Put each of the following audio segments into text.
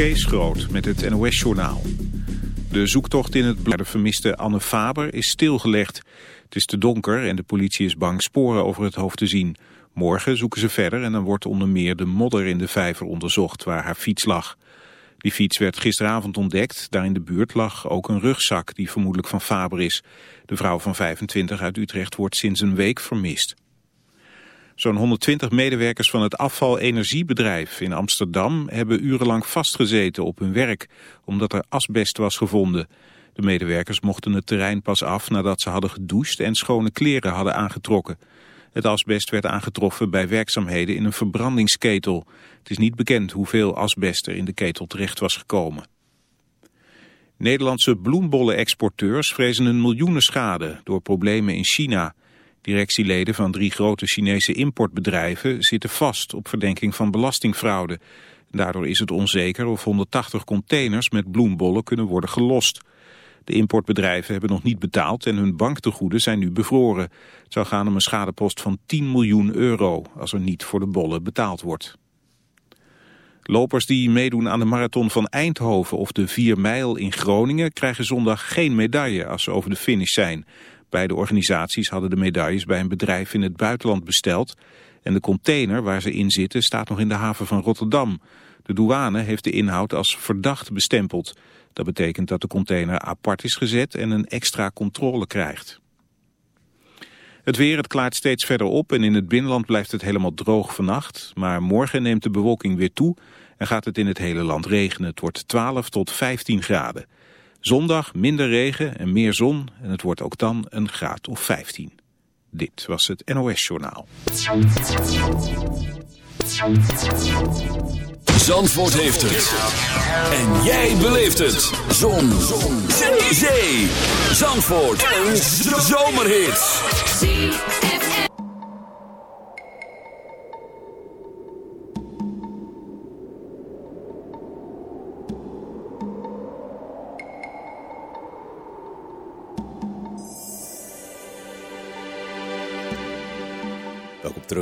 Kees Groot met het NOS-journaal. De zoektocht in het de vermiste Anne Faber is stilgelegd. Het is te donker en de politie is bang sporen over het hoofd te zien. Morgen zoeken ze verder en dan wordt onder meer de modder in de vijver onderzocht waar haar fiets lag. Die fiets werd gisteravond ontdekt. Daar in de buurt lag ook een rugzak die vermoedelijk van Faber is. De vrouw van 25 uit Utrecht wordt sinds een week vermist. Zo'n 120 medewerkers van het afvalenergiebedrijf in Amsterdam hebben urenlang vastgezeten op hun werk, omdat er asbest was gevonden. De medewerkers mochten het terrein pas af nadat ze hadden gedoucht en schone kleren hadden aangetrokken. Het asbest werd aangetroffen bij werkzaamheden in een verbrandingsketel. Het is niet bekend hoeveel asbest er in de ketel terecht was gekomen. Nederlandse bloembollen-exporteurs vrezen een miljoenenschade door problemen in China. Directieleden van drie grote Chinese importbedrijven zitten vast op verdenking van belastingfraude. Daardoor is het onzeker of 180 containers met bloembollen kunnen worden gelost. De importbedrijven hebben nog niet betaald en hun banktegoeden zijn nu bevroren. Het zou gaan om een schadepost van 10 miljoen euro als er niet voor de bollen betaald wordt. Lopers die meedoen aan de marathon van Eindhoven of de 4 mijl in Groningen krijgen zondag geen medaille als ze over de finish zijn. Beide organisaties hadden de medailles bij een bedrijf in het buitenland besteld en de container waar ze in zitten staat nog in de haven van Rotterdam. De douane heeft de inhoud als verdacht bestempeld. Dat betekent dat de container apart is gezet en een extra controle krijgt. Het weer, het klaart steeds verder op en in het binnenland blijft het helemaal droog vannacht. Maar morgen neemt de bewolking weer toe en gaat het in het hele land regenen. Het wordt 12 tot 15 graden. Zondag minder regen en meer zon en het wordt ook dan een graad of 15. Dit was het NOS Journaal. Zandvoort heeft het. En jij beleeft het. Zon. zon. Zee. Zandvoort. Een zomerhit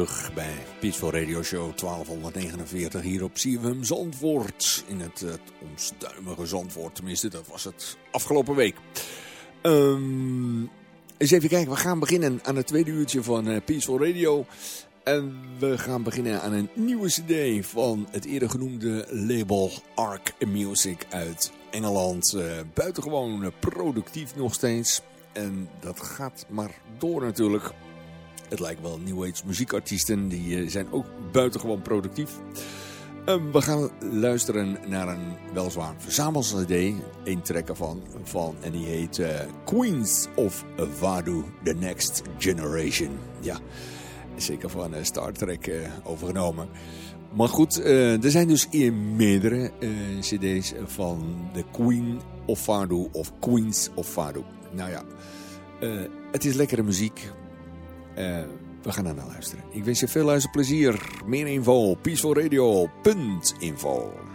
terug bij Peaceful Radio Show 1249 hier op CWM Zandvoort. In het, het onstuimige Zandvoort, tenminste dat was het afgelopen week. Um, eens even kijken, we gaan beginnen aan het tweede uurtje van uh, Peaceful Radio. En we gaan beginnen aan een nieuwe cd van het eerder genoemde label Arc Music uit Engeland. Uh, buitengewoon productief nog steeds. En dat gaat maar door natuurlijk. Het lijkt wel New Age muziekartiesten. Die eh, zijn ook buitengewoon productief. Ehm, we gaan luisteren naar een weliswaar verzamels-cd. Een track ervan. Van, en die heet uh, Queens of Vadu, The Next Generation. Ja, zeker van uh, Star Trek overgenomen. Maar goed, er zijn dus meerdere cd's van The Queen of Vadu of Queens of Vadu. Nou ja, het is lekkere muziek. Uh, we gaan er naar luisteren. Ik wens je veel luisterplezier. Meer info, peacefulradio.info.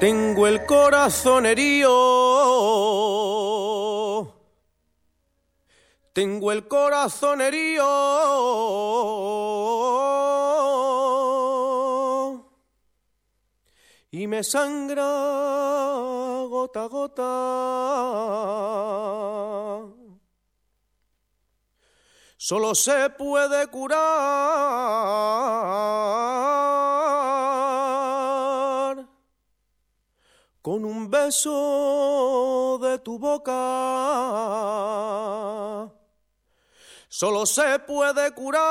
Tengo el corazón herido. Tengo el corazón herido. Y me sangra gota gota. Solo se puede curar beso de tu boca. Solo se puede curar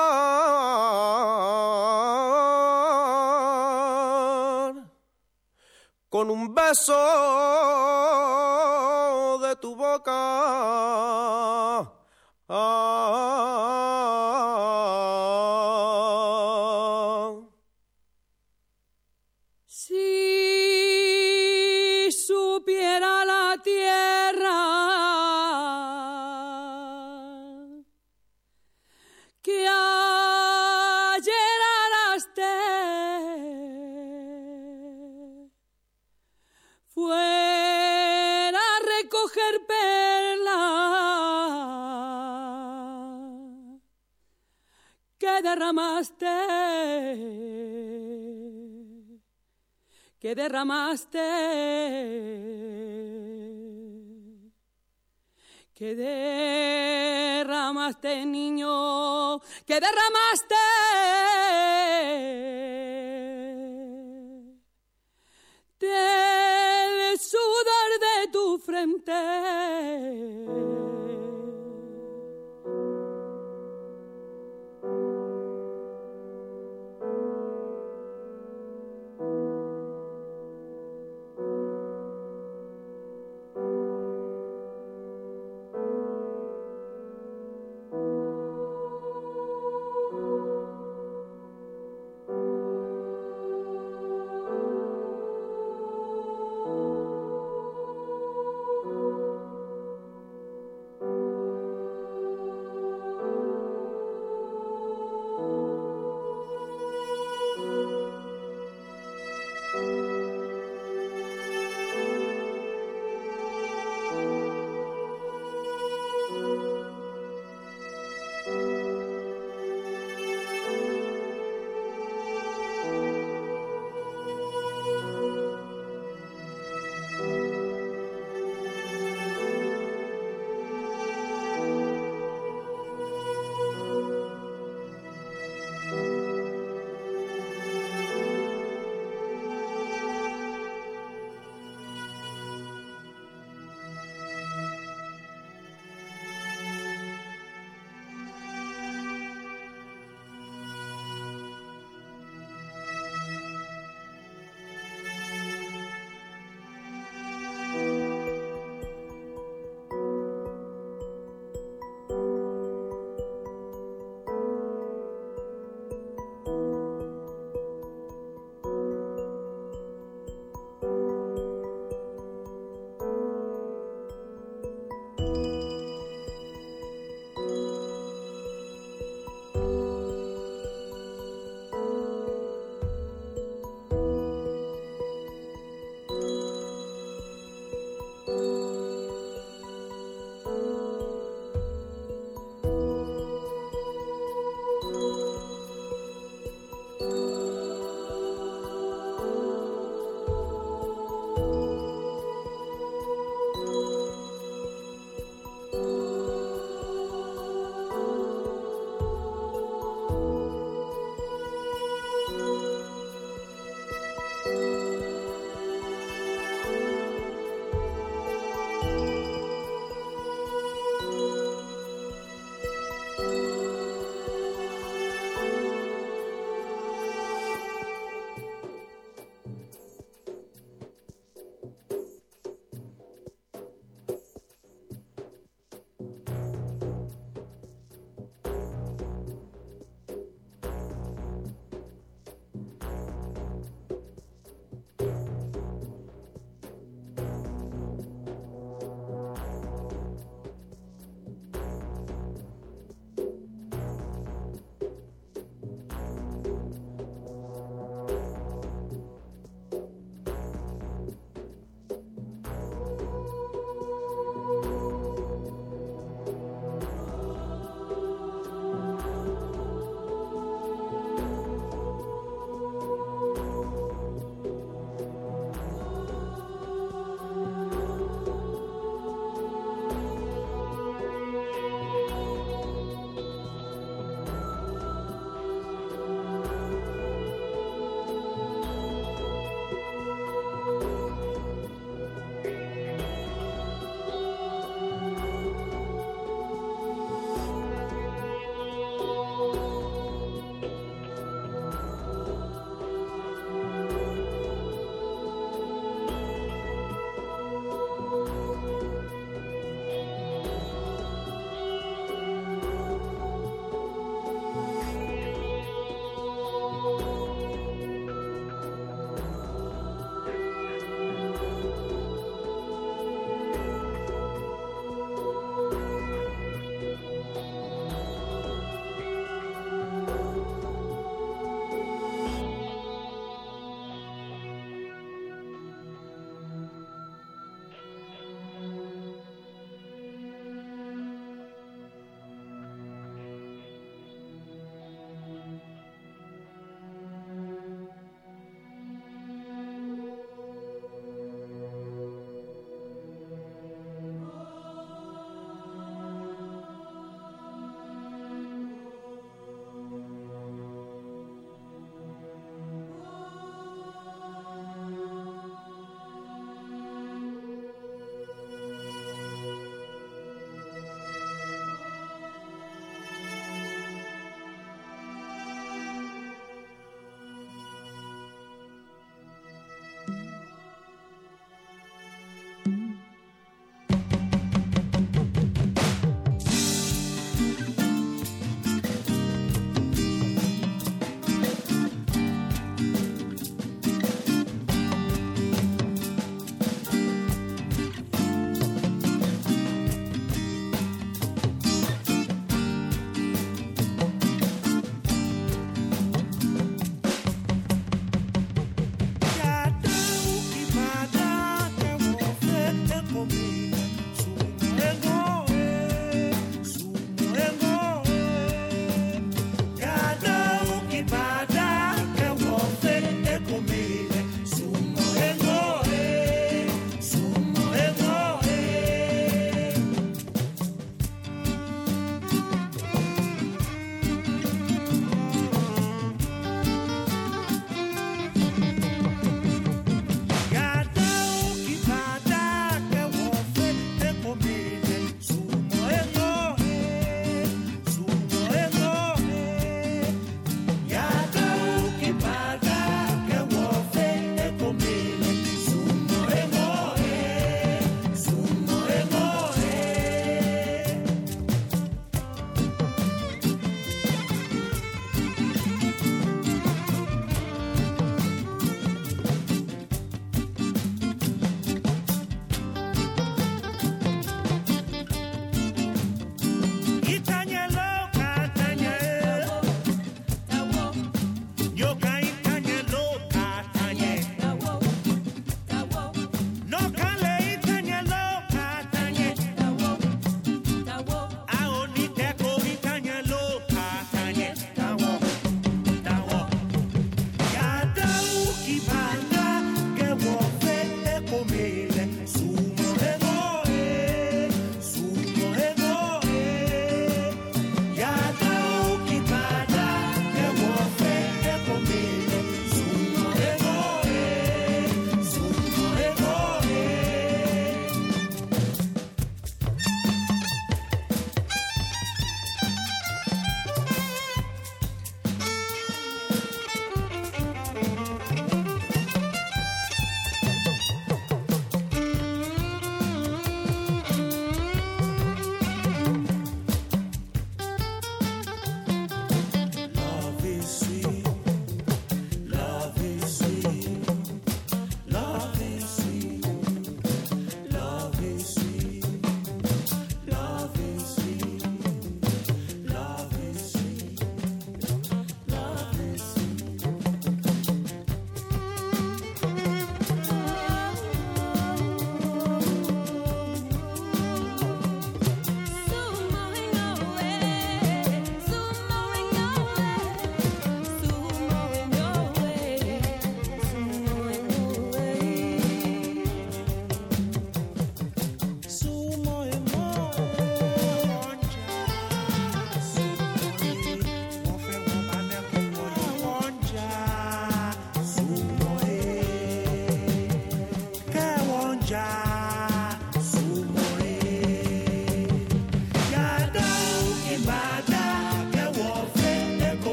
con un beso de tu boca. fuera que derramaste, que derramaste, niño, que derramaste. Del sudor de tu frente.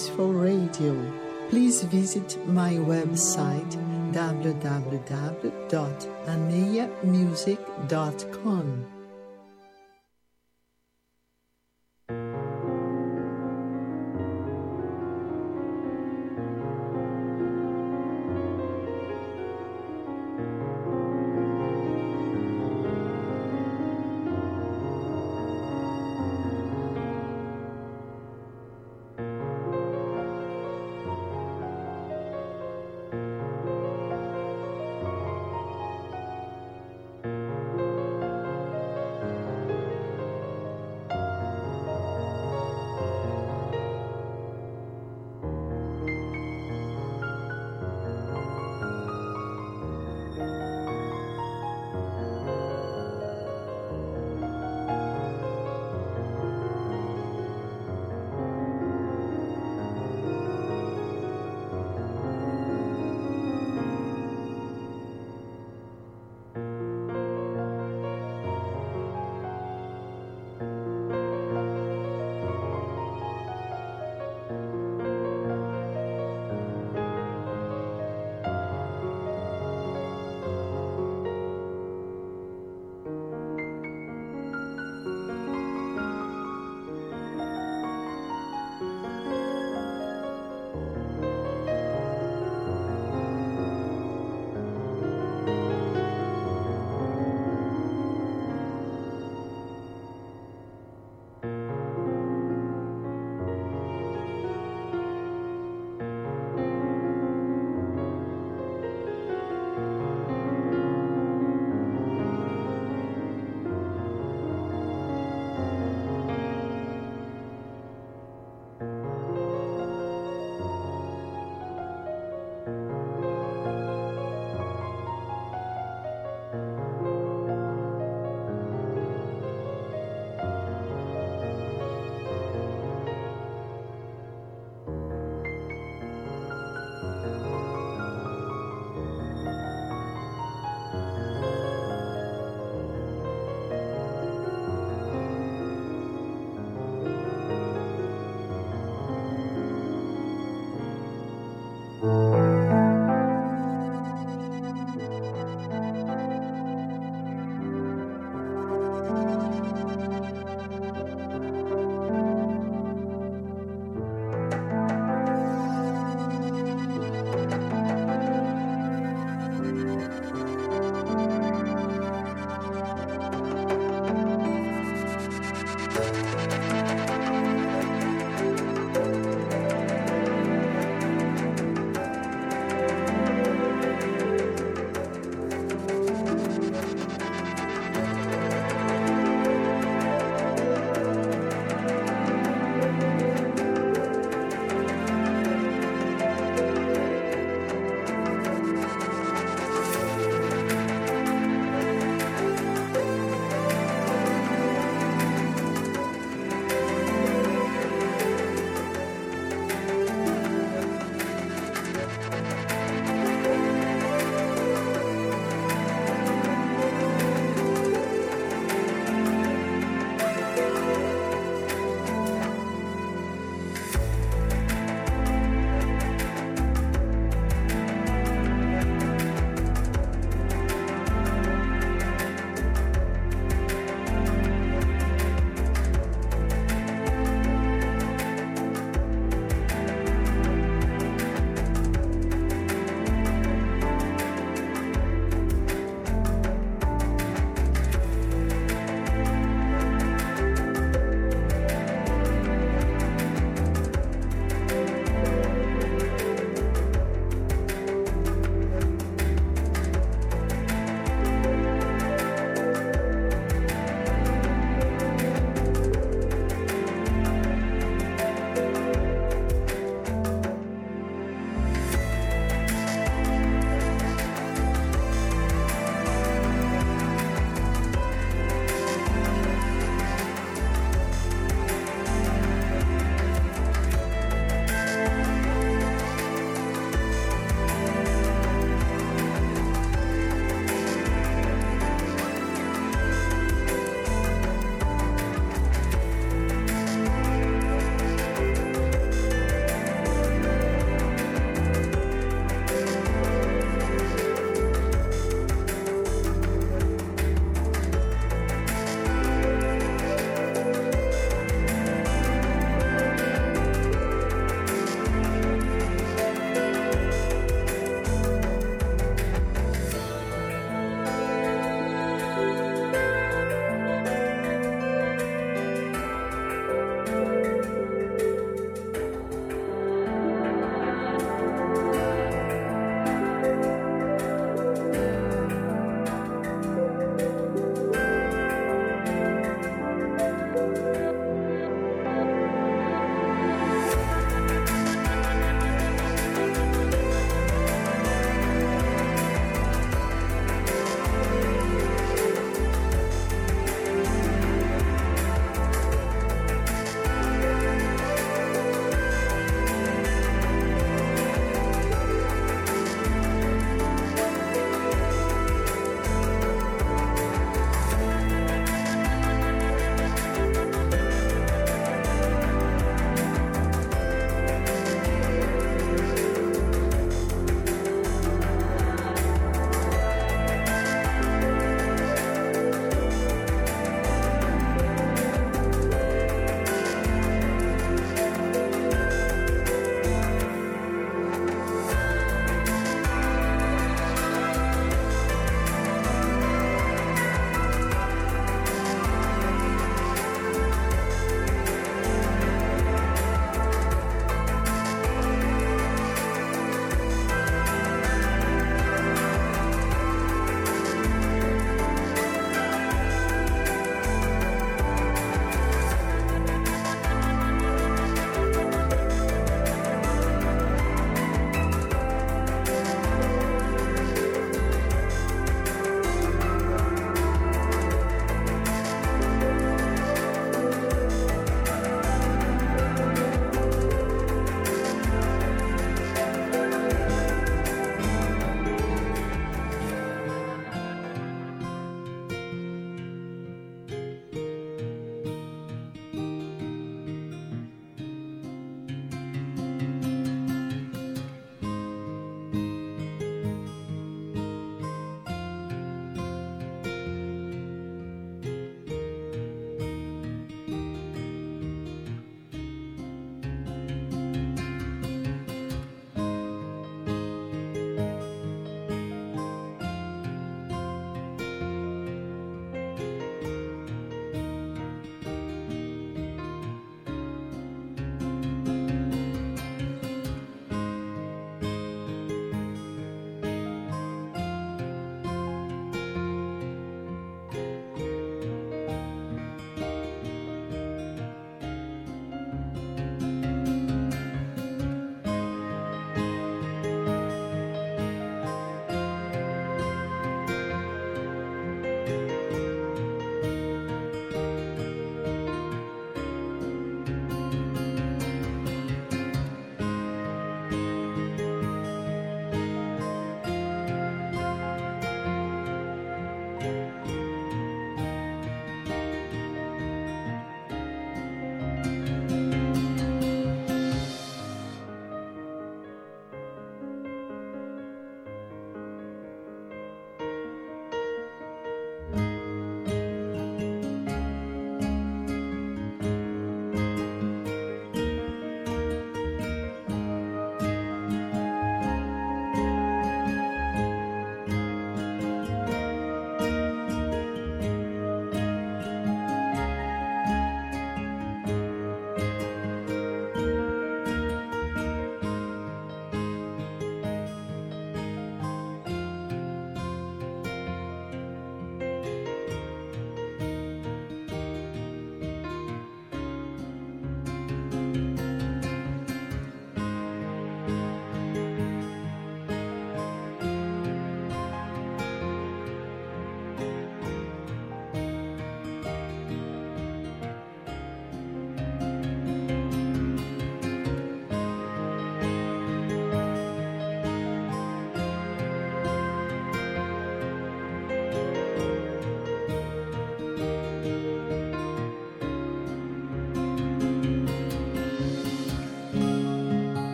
Peaceful Radio. Please visit my website www.anayamusic.com.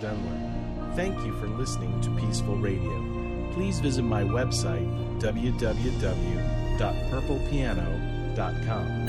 Dunlap. Thank you for listening to Peaceful Radio. Please visit my website, www.purplepiano.com.